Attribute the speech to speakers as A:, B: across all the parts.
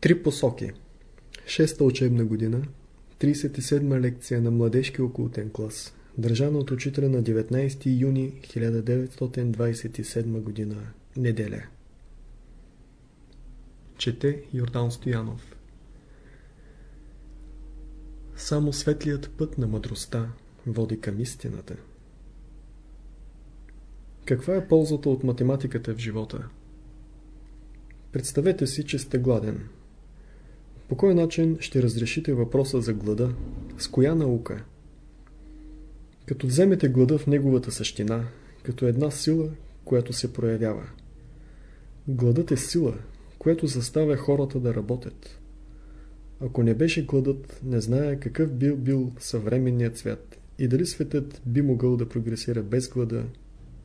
A: Три посоки. Шеста учебна година. 37 лекция на младежки окултен клас. Държана от учителя на 19 юни 1927 година. Неделя. Чете Йордан Стоянов. Само светлият път на мъдростта води към истината. Каква е ползата от математиката в живота? Представете си, че сте гладен. По кой начин ще разрешите въпроса за глада? С коя наука? Като вземете глада в неговата същина, като една сила, която се проявява. Гладът е сила, която заставя хората да работят. Ако не беше гладът, не зная какъв бил бил съвременният свят и дали светът би могъл да прогресира без глада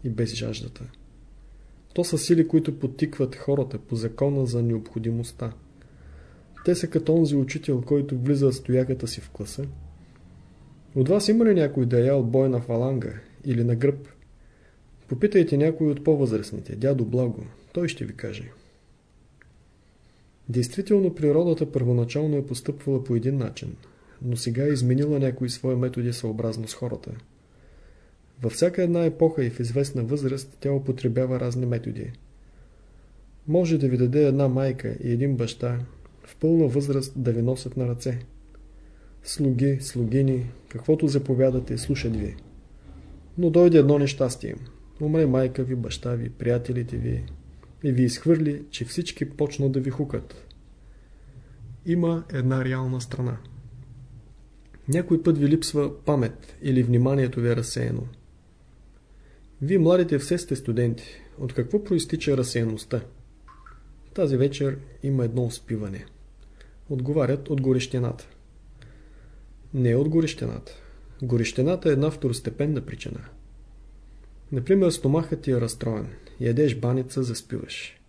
A: и без жаждата. То са сили, които подтикват хората по закона за необходимостта. Те са като онзи учител, който влиза стояката си в класа. От вас има ли някой да е ял бой на фаланга или на гръб? Попитайте някой от по-възрастните, дядо Благо, той ще ви каже. Действително природата първоначално е постъпвала по един начин, но сега е изменила някои свои методи съобразно с хората. Във всяка една епоха и в известна възраст тя употребява разни методи. Може да ви даде една майка и един баща в пълна възраст да ви носят на ръце. Слуги, слугини, каквото заповядате, слушат ви. Но дойде едно нещастие. Умре майка ви, баща ви, приятелите ви и ви изхвърли, че всички почнат да ви хукат. Има една реална страна. Някой път ви липсва памет или вниманието ви е разсеяно. Вие младите все сте студенти. От какво проистича разсеяността? Тази вечер има едно успиване. Отговарят от горещината. Не от горещината. Горещината е една второстепенна причина. Например, стомахът ти е разстроен. Ядеш баница, заспиваш.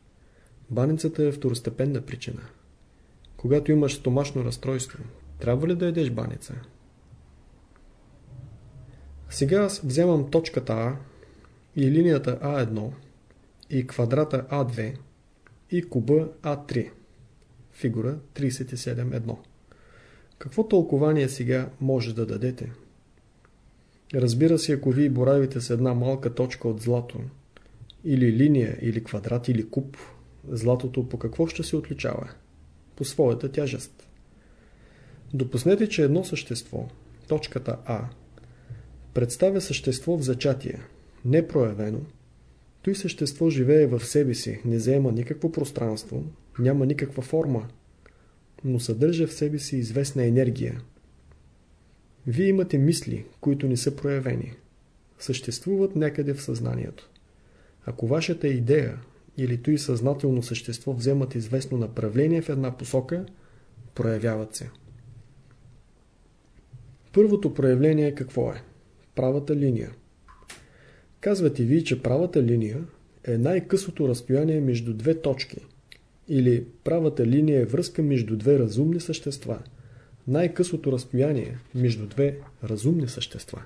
A: Баницата е второстепенна причина. Когато имаш стомашно разстройство, трябва ли да ядеш баница? Сега аз вземам точката А и линията А1 и квадрата А2 и куба А3. Фигура 37.1. Какво тълкование сега може да дадете? Разбира се, ако вие боравите с една малка точка от злато, или линия, или квадрат, или куб, златото по какво ще се отличава? По своята тяжест. Допуснете, че едно същество, точката А, представя същество в зачатие, непроявено, той същество живее в себе си, не заема никакво пространство, няма никаква форма, но съдържа в себе си известна енергия. Вие имате мисли, които не са проявени. Съществуват някъде в съзнанието. Ако вашата идея или той съзнателно същество вземат известно направление в една посока, проявяват се. Първото проявление какво е? Правата линия. Казвате ви, че правата линия е най-късото разстояние между две точки или правата линия е връзка между две разумни същества. Най-късото разстояние между две разумни същества.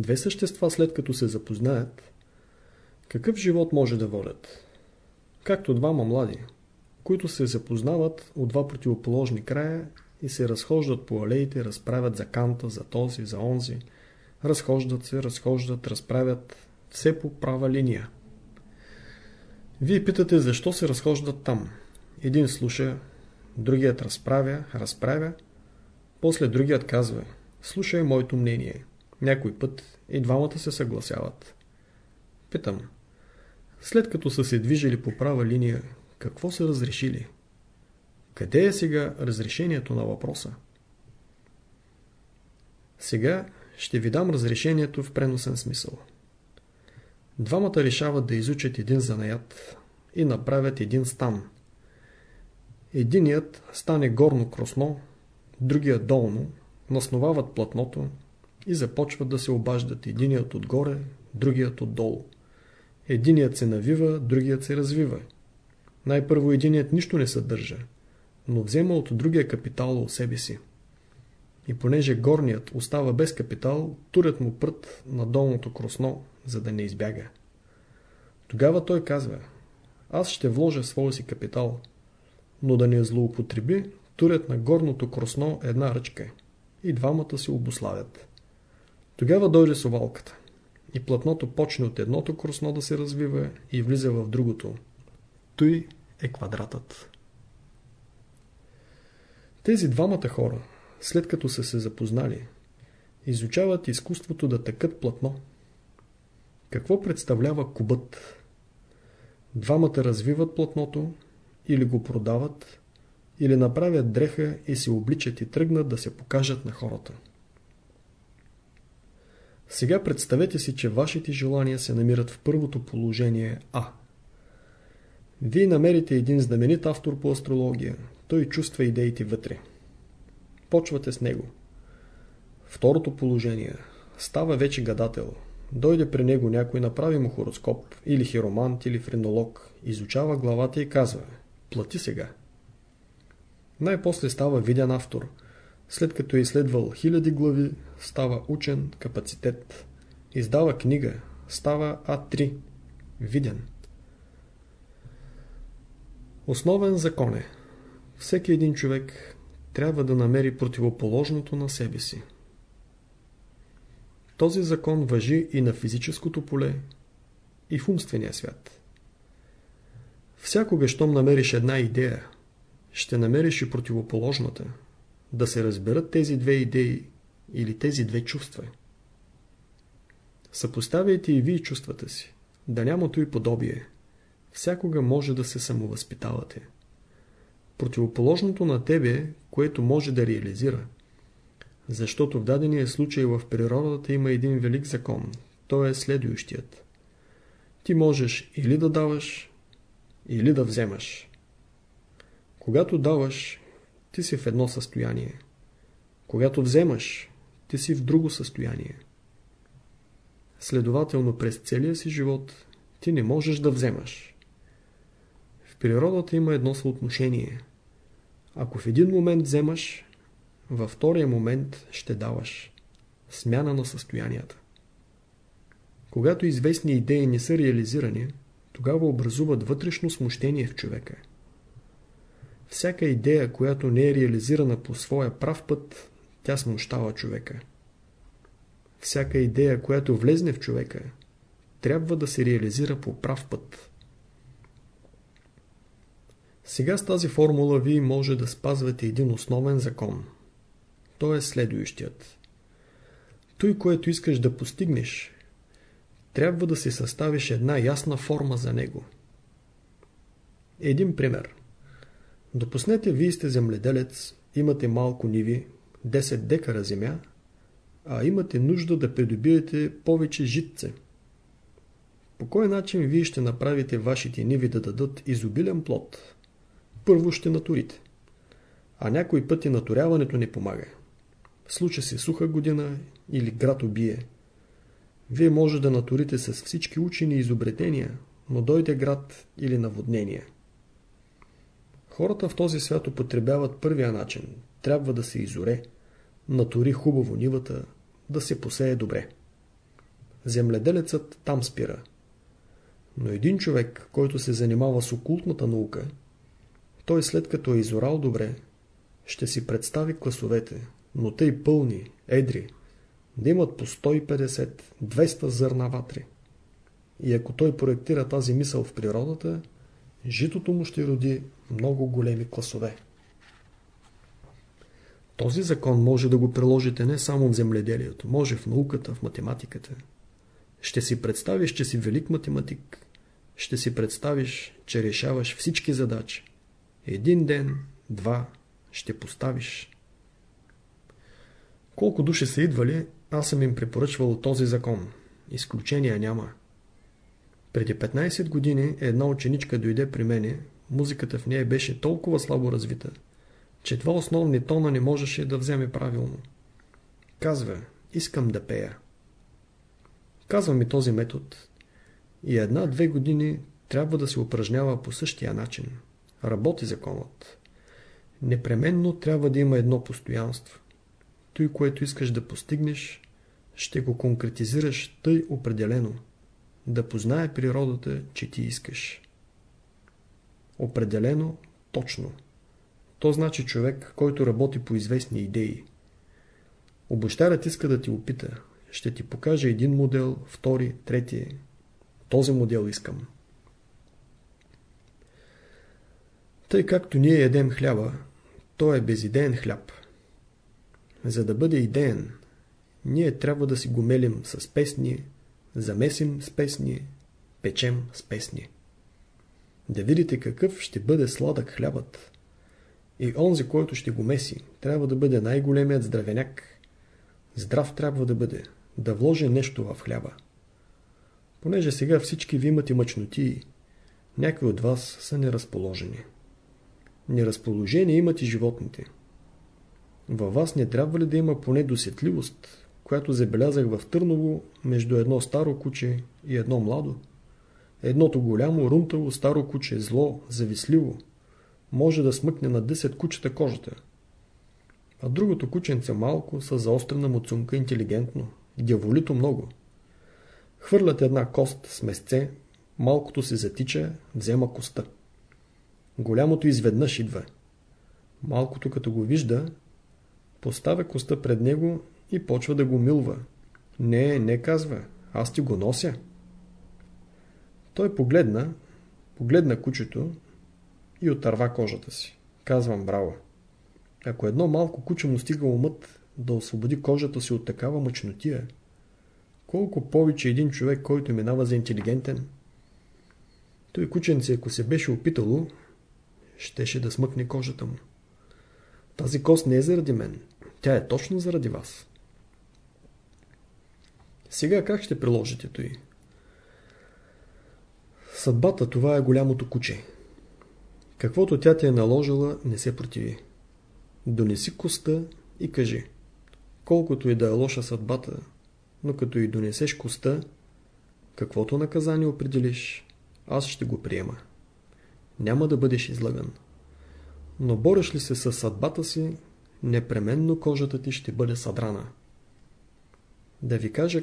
A: Две същества след като се запознаят, какъв живот може да водят? Както двама млади, които се запознават от два противоположни края и се разхождат по алеите, разправят за канта, за този, за онзи, разхождат се, разхождат, разправят, все по права линия. Вие питате защо се разхождат там. Един слуша, другият разправя, разправя, после другият казва, слушай моето мнение. Някой път и двамата се съгласяват. Питам, след като са се движили по права линия, какво са разрешили? Къде е сега разрешението на въпроса? Сега ще ви дам разрешението в преносен смисъл. Двамата решават да изучат един занаят и направят един стан. Единият стане горно кросно, другият долно, насновават платното и започват да се обаждат единият отгоре, другият отдолу. Единият се навива, другият се развива. Най-първо единият нищо не съдържа, но взема от другия капитал у себе си. И понеже горният остава без капитал, турят му прът на долното кросно, за да не избяга. Тогава той казва, аз ще вложа своя си капитал, но да не злоупотреби, турят на горното кросно една ръчка и двамата се обославят. Тогава дойде совалката и платното почне от едното кросно да се развива и влиза в другото. Той е квадратът. Тези двамата хора, след като са се запознали, изучават изкуството да тъкат платно. Какво представлява кубът? Двамата развиват платното, или го продават, или направят дреха и се обличат и тръгнат да се покажат на хората. Сега представете си, че вашите желания се намират в първото положение А. Вие намерите един знаменит автор по астрология. Той чувства идеите вътре. Почвате с него. Второто положение. Става вече гадател. Дойде при него някой, направи му хороскоп, или хиромант, или френолог, изучава главата и казва Плати сега. Най-после става виден автор. След като е изследвал хиляди глави, става учен капацитет. Издава книга, става А3. Виден. Основен закон е. Всеки един човек трябва да намери противоположното на себе си. Този закон въжи и на физическото поле, и в умствения свят. Всякога, щом намериш една идея, ще намериш и противоположната. Да се разберат тези две идеи или тези две чувства. Съпоставяйте и вие чувствата си. Да няма и подобие. Всякога може да се самовъзпитавате. Противоположното на тебе, което може да реализира. Защото в дадения случай в природата има един велик закон. Той е следующият. Ти можеш или да даваш, или да вземаш. Когато даваш, ти си в едно състояние. Когато вземаш, ти си в друго състояние. Следователно през целия си живот ти не можеш да вземаш. Природата има едно съотношение. Ако в един момент вземаш, във втория момент ще даваш. Смяна на състоянията. Когато известни идеи не са реализирани, тогава образуват вътрешно смущение в човека. Всяка идея, която не е реализирана по своя прав път, тя смущава човека. Всяка идея, която влезне в човека, трябва да се реализира по прав път. Сега с тази формула вие може да спазвате един основен закон. Той е следующият. Той, което искаш да постигнеш, трябва да си съставиш една ясна форма за него. Един пример. Допуснете, вие сте земледелец, имате малко ниви, 10 декара земя, а имате нужда да придобиете повече житце. По кой начин вие ще направите вашите ниви да дадат изобилен плод? Първо ще натурите. А някой път и наторяването не помага. Случа се суха година или град убие. Вие може да натурите с всички учени изобретения, но дойде град или наводнение. Хората в този свят употребяват първия начин. Трябва да се изоре, натури хубаво нивата, да се посее добре. Земледелецът там спира. Но един човек, който се занимава с окултната наука, той след като е изорал добре, ще си представи класовете, но тъй пълни, едри, да имат по 150-200 зърна ватри. И ако той проектира тази мисъл в природата, житото му ще роди много големи класове. Този закон може да го приложите не само в земледелието, може в науката, в математиката. Ще си представиш, че си велик математик. Ще си представиш, че решаваш всички задачи. Един ден, два, ще поставиш. Колко души са идвали, аз съм им препоръчвал този закон. Изключения няма. Преди 15 години една ученичка дойде при мене, музиката в нея беше толкова слабо развита, че два основни тона не можеше да вземе правилно. Казва, искам да пея. Казва ми този метод. И една-две години трябва да се упражнява по същия начин. Работи законът. Непременно трябва да има едно постоянство. Той, което искаш да постигнеш, ще го конкретизираш тъй определено, да познае природата, че ти искаш. Определено, точно. то значи човек, който работи по известни идеи. Обощарят иска да ти опита. Ще ти покаже един модел, втори, трети. Този модел искам. Тъй както ние едем хляба, той е безидеен хляб. За да бъде идеен, ние трябва да си го мелим с песни, замесим с песни, печем с песни. Да видите какъв ще бъде сладък хлябът. И онзи, който ще го меси, трябва да бъде най-големият здравеняк. Здрав трябва да бъде, да вложи нещо в хляба. Понеже сега всички ви имате мъчноти, някои от вас са неразположени. Неразположение имат и животните. Във вас не трябва ли да има поне досетливост, която забелязах в Търново между едно старо куче и едно младо? Едното голямо, рунтаво, старо куче, зло, зависливо, може да смъкне на 10 кучета кожата. А другото кученце малко, с заострена муцунка, интелигентно, дяволито много. Хвърлят една кост с месце, малкото се затича, взема коста. Голямото изведнъж идва. Малкото като го вижда, поставя коста пред него и почва да го милва. Не, не казва, аз ти го нося. Той погледна, погледна кучето и отърва кожата си. Казвам браво. Ако едно малко куче му стига умът да освободи кожата си от такава мъчнотия, колко повече един човек, който минава за интелигентен, той кученце, ако се беше опитало, щеше да смъкне кожата му. Тази кост не е заради мен. Тя е точно заради вас. Сега как ще приложите той? Съдбата това е голямото куче. Каквото тя ти е наложила, не се противи. Донеси коста и кажи. Колкото и да е лоша съдбата, но като и донесеш коста, каквото наказание определиш, аз ще го приема. Няма да бъдеш излаган. Но бореш ли се с съдбата си, непременно кожата ти ще бъде съдрана. Да ви кажа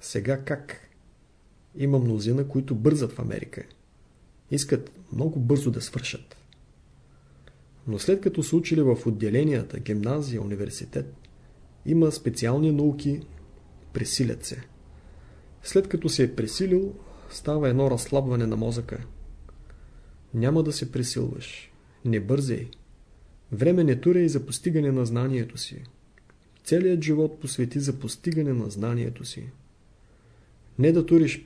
A: сега как. Има мнозина, които бързат в Америка. Искат много бързо да свършат. Но след като са учили в отделенията, гимназия, университет, има специални науки, пресилят се. След като се е пресилил, става едно разслабване на мозъка. Няма да се пресилваш. Не бързай. Време не туря и за постигане на знанието си. Целият живот посвети за постигане на знанието си. Не да туриш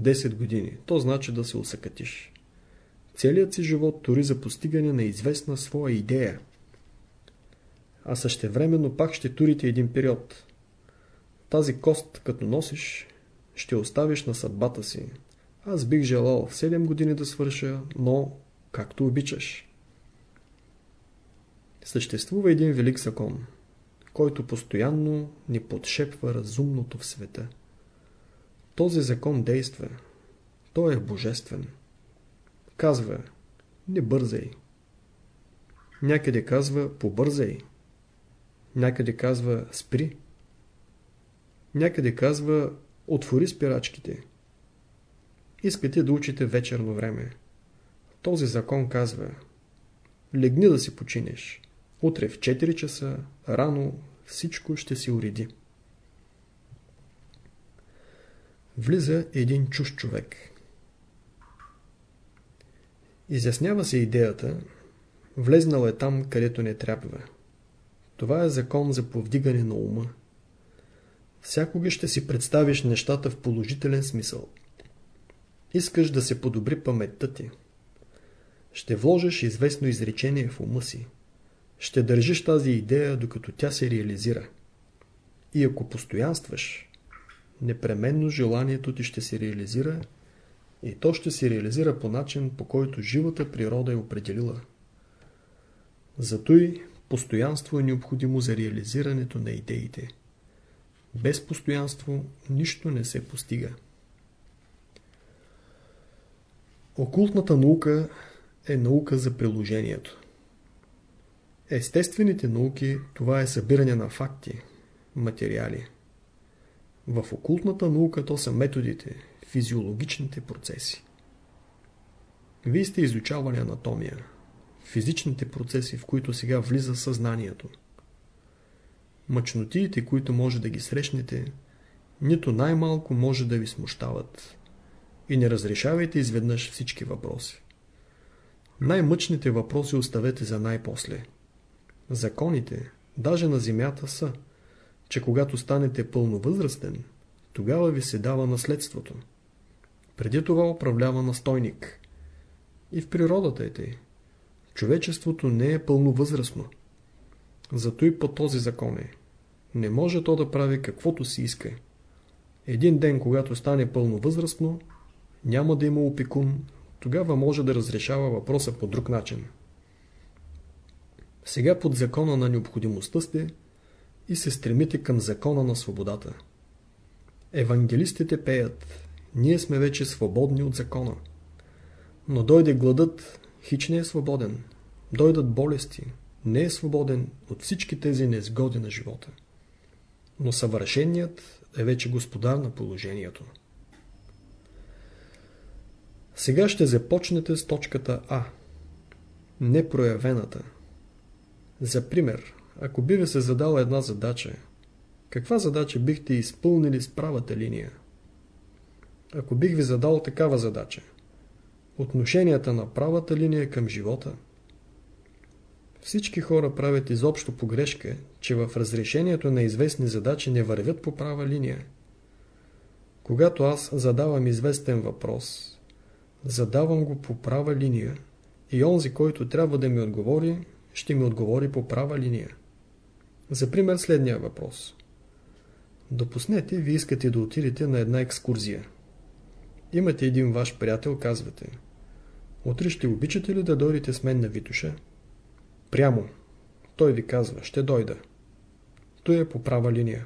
A: 5-10 години, то значи да се усъкатиш. Целият си живот тури за постигане на известна своя идея. А същевременно пак ще турите един период. Тази кост, като носиш, ще оставиш на съдбата си. Аз бих желал в 7 години да свърша, но както обичаш. Съществува един велик закон, който постоянно ни подшепва разумното в света. Този закон действа. Той е божествен. Казва, не бързай. Някъде казва, побързай. Някъде казва, спри. Някъде казва, отвори спирачките. Искате да учите вечерно време. Този закон казва, легни да си починеш. Утре в 4 часа, рано, всичко ще си уреди. Влиза един чуж човек. Изяснява се идеята, влезнал е там, където не трябва. Това е закон за повдигане на ума. Всякога ще си представиш нещата в положителен смисъл. Искаш да се подобри паметта ти. Ще вложиш известно изречение в ума си. Ще държиш тази идея, докато тя се реализира. И ако постоянстваш, непременно желанието ти ще се реализира и то ще се реализира по начин, по който живата природа е определила. Зато и постоянство е необходимо за реализирането на идеите. Без постоянство нищо не се постига. Окултната наука е наука за приложението. Естествените науки това е събиране на факти, материали. В окултната наука то са методите, физиологичните процеси. Вие сте изучавали анатомия, физичните процеси, в които сега влиза съзнанието. Мъчнотиите, които може да ги срещнете, нито най-малко може да ви смущават. И не разрешавайте изведнъж всички въпроси. Най-мъчните въпроси оставете за най-после. Законите, даже на земята са, че когато станете пълновъзрастен, тогава ви се дава наследството. Преди това управлява настойник. И в природата е тъй. Човечеството не е пълновъзрастно. Зато и по този закон е. Не може то да прави каквото си иска. Един ден, когато стане пълновъзрастно, няма да има опекун, тогава може да разрешава въпроса по друг начин. Сега под закона на необходимостта сте и се стремите към закона на свободата. Евангелистите пеят, ние сме вече свободни от закона. Но дойде гладът, хич не е свободен. Дойдат болести, не е свободен от всички тези незгоди на живота. Но съвършеният е вече господар на положението. Сега ще започнете с точката А. Непроявената. За пример, ако би ви се задала една задача, каква задача бихте изпълнили с правата линия? Ако бих ви задал такава задача, отношенията на правата линия към живота, всички хора правят изобщо погрешка, че в разрешението на известни задачи не вървят по права линия. Когато аз задавам известен въпрос, задавам го по права линия и онзи, който трябва да ми отговори, ще ми отговори по права линия. За пример следния въпрос. Допуснете, ви искате да отидете на една екскурзия. Имате един ваш приятел, казвате. Утре ще обичате ли да дойдете с мен на Витуша? Прямо. Той ви казва, ще дойда. Той е по права линия.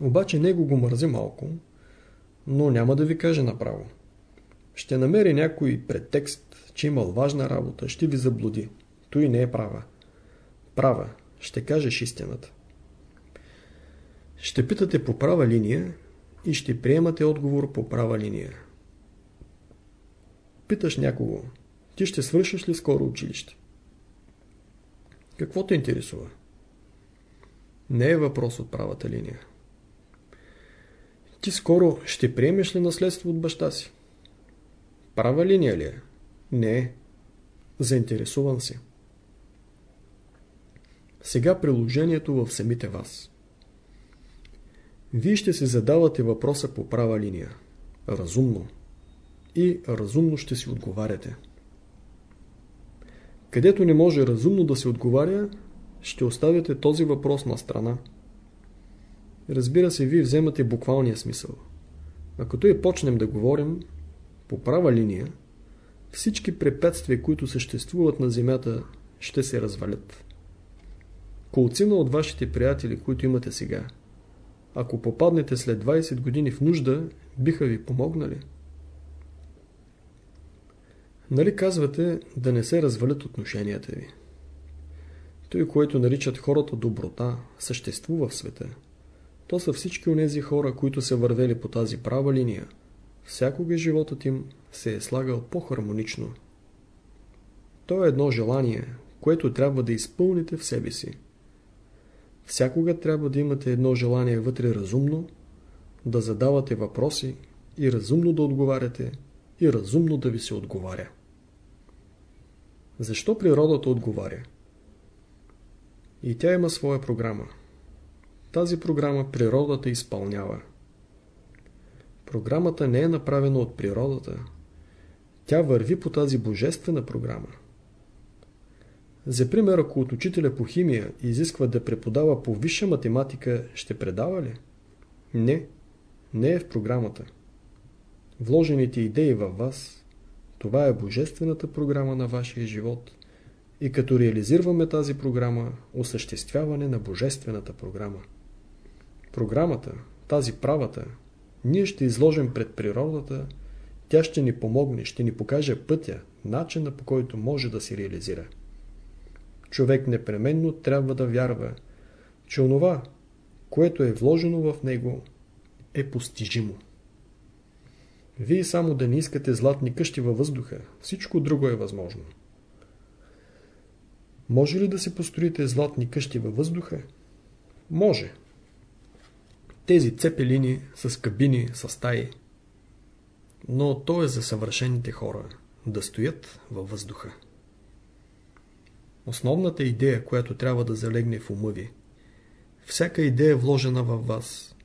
A: Обаче него го мързи малко, но няма да ви каже направо. Ще намери някой претекст, че имал важна работа, ще ви заблуди. Той не е права. Права, ще кажеш истината. Ще питате по права линия и ще приемате отговор по права линия. Питаш някого, ти ще свършиш ли скоро училище? Какво те интересува? Не е въпрос от правата линия. Ти скоро ще приемеш ли наследство от баща си? Права линия ли е? Не. Заинтересуван си. Сега приложението в самите вас. Вие ще се задавате въпроса по права линия. Разумно. И разумно ще си отговаряте. Където не може разумно да се отговаря, ще оставяте този въпрос на страна. Разбира се, вие вземате буквалния смисъл. Ако той почнем да говорим по права линия, всички препятствия, които съществуват на Земята, ще се развалят. Колцина от вашите приятели, които имате сега, ако попаднете след 20 години в нужда, биха ви помогнали. Нали казвате да не се развалят отношенията ви? Той, което наричат хората доброта, съществува в света. То са всички онези хора, които са вървели по тази права линия. Всякога животът им се е слагал по-хармонично. То е едно желание, което трябва да изпълните в себе си. Всякога трябва да имате едно желание вътре разумно, да задавате въпроси и разумно да отговаряте и разумно да ви се отговаря. Защо природата отговаря? И тя има своя програма. Тази програма природата изпълнява. Програмата не е направена от природата. Тя върви по тази божествена програма. За пример, ако от учителя по химия изисква да преподава по висша математика, ще предава ли? Не, не е в програмата. Вложените идеи във вас, това е божествената програма на вашия живот. И като реализираме тази програма, осъществяване на божествената програма. Програмата, тази правата, ние ще изложим пред природата, тя ще ни помогне, ще ни покаже пътя, начина по който може да се реализира човек непременно трябва да вярва, че онова, което е вложено в него, е постижимо. Вие само да не искате златни къщи във въздуха, всичко друго е възможно. Може ли да се построите златни къщи във въздуха? Може. Тези цепелини с кабини, с стаи. Но то е за съвършените хора да стоят във въздуха. Основната идея, която трябва да залегне в ума ви, всяка идея вложена във вас,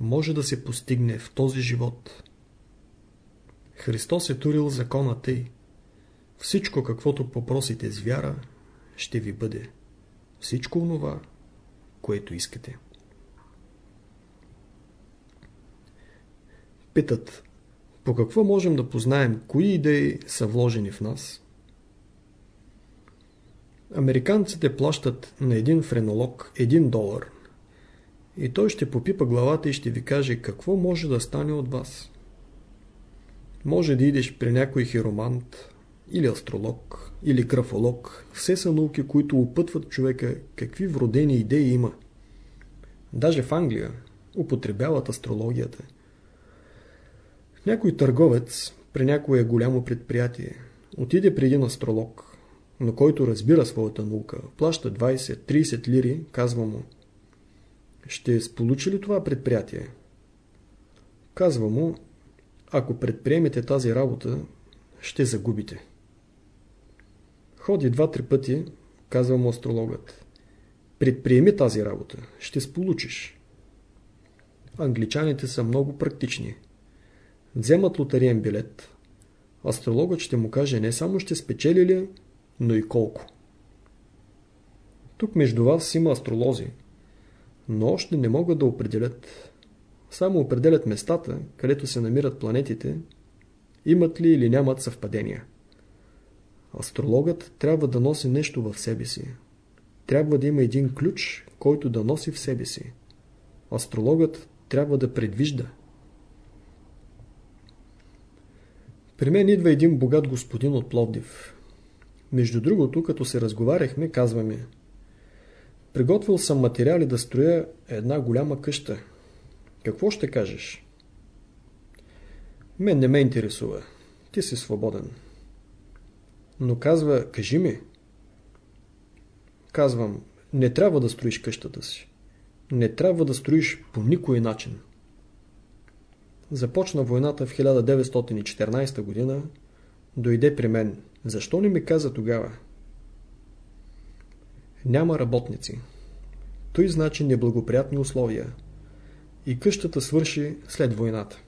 A: може да се постигне в този живот. Христос е турил закона тъй. Всичко, каквото попросите с вяра, ще ви бъде. Всичко онова, което искате. Питат, по какво можем да познаем, кои идеи са вложени в нас? Американците плащат на един френолог 1 долар и той ще попипа главата и ще ви каже какво може да стане от вас. Може да идеш при някой хиромант, или астролог, или графолог. Все са науки, които опътват човека какви вродени идеи има. Даже в Англия употребяват астрологията. Някой търговец при някое голямо предприятие отиде при един астролог, но който разбира своята наука, плаща 20-30 лири, казва му Ще сполучи ли това предприятие? Казва му Ако предприемете тази работа, ще загубите. Ходи два-три пъти, казва му астрологът. Предприеми тази работа, ще сполучиш. Англичаните са много практични. Вземат лотариен билет. Астрологът ще му каже не само ще спечели ли, но и колко. Тук между вас има астролози, но още не могат да определят. Само определят местата, където се намират планетите, имат ли или нямат съвпадения. Астрологът трябва да носи нещо в себе си. Трябва да има един ключ, който да носи в себе си. Астрологът трябва да предвижда. При мен идва един богат господин от Пловдив. Между другото, като се разговаряхме, казва ми Приготвил съм материали да строя една голяма къща. Какво ще кажеш? Мен не ме интересува. Ти си свободен. Но казва, кажи ми. Казвам, не трябва да строиш къщата си. Не трябва да строиш по никой начин. Започна войната в 1914 година. Дойде при мен. Защо не ми каза тогава? Няма работници. Той значи неблагоприятни условия. И къщата свърши след войната.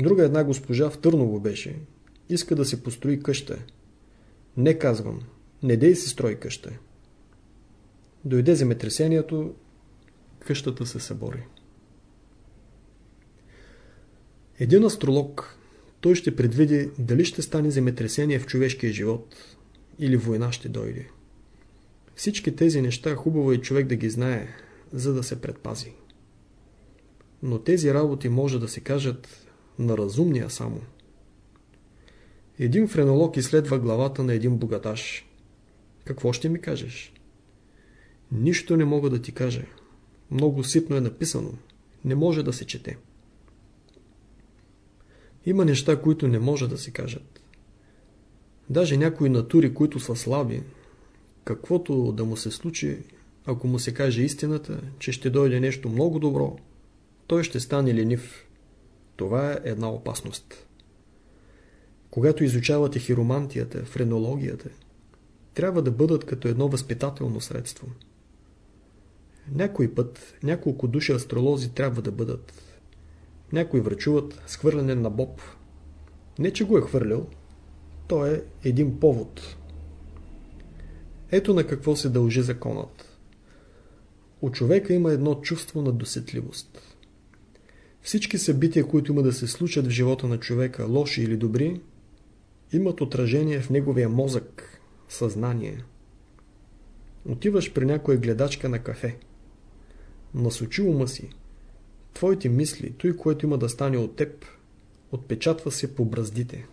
A: Друга една госпожа в Търново беше. Иска да се построи къща. Не казвам. Не дей си строй къща. Дойде земетресението, къщата се събори. Един астролог, той ще предвиди дали ще стане земетресение в човешкия живот или война ще дойде. Всички тези неща хубаво е човек да ги знае, за да се предпази. Но тези работи може да се кажат на разумния само. Един френолог изследва главата на един богаташ. Какво ще ми кажеш? Нищо не мога да ти кажа. Много ситно е написано. Не може да се чете. Има неща, които не може да се кажат. Даже някои натури, които са слаби, каквото да му се случи, ако му се каже истината, че ще дойде нещо много добро, той ще стане ленив. Това е една опасност. Когато изучавате хиромантията, френологията, трябва да бъдат като едно възпитателно средство. Някой път няколко души астролози трябва да бъдат. Някои врачуват с хвърляне на боб. Не, че го е хвърлял, то е един повод. Ето на какво се дължи законът. У човека има едно чувство на досетливост. Всички събития, които има да се случат в живота на човека, лоши или добри, имат отражение в неговия мозък, съзнание. Отиваш при някоя гледачка на кафе. Насочи ума си. Твоите мисли, той, което има да стане от теб, отпечатва се по браздите.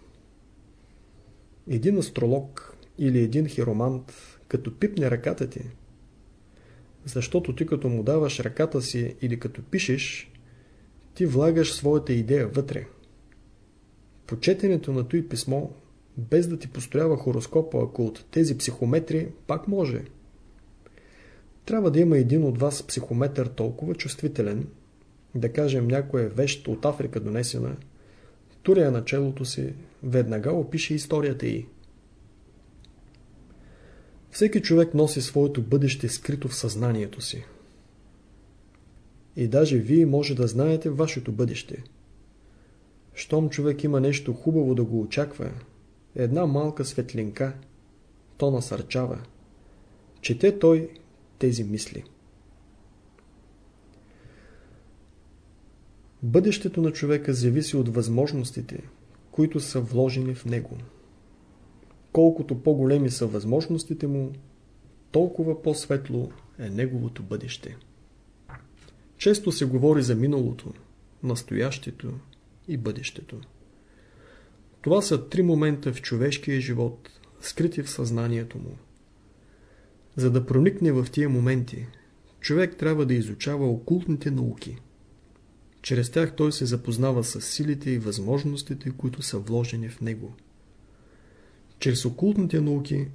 A: Един астролог или един хиромант, като пипне ръката ти, защото ти като му даваш ръката си или като пишеш, ти влагаш своята идея вътре. По четенето на той писмо без да ти построява хороскопа, ако от тези психометри пак може. Трябва да има един от вас психометър толкова чувствителен, да кажем някоя вещ от Африка донесена, туря на челото си, веднага опише историята й. Всеки човек носи своето бъдеще скрито в съзнанието си. И даже вие може да знаете вашето бъдеще. Щом човек има нещо хубаво да го очаква, една малка светлинка, то насърчава. Чете той тези мисли. Бъдещето на човека зависи от възможностите, които са вложени в него. Колкото по-големи са възможностите му, толкова по-светло е неговото бъдеще. Често се говори за миналото, настоящето и бъдещето. Това са три момента в човешкия живот, скрити в съзнанието му. За да проникне в тия моменти, човек трябва да изучава окултните науки. Чрез тях той се запознава с силите и възможностите, които са вложени в него. Чрез окултните науки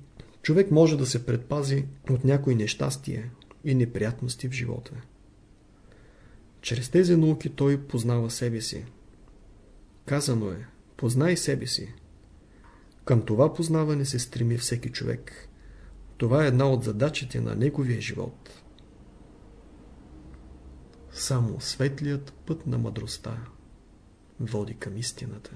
A: човек може да се предпази от някои нещастия и неприятности в живота. Чрез тези науки той познава себе си. Казано е, познай себе си. Към това познаване се стреми всеки човек. Това е една от задачите на неговия живот. Само светлият път на мъдростта води към истината.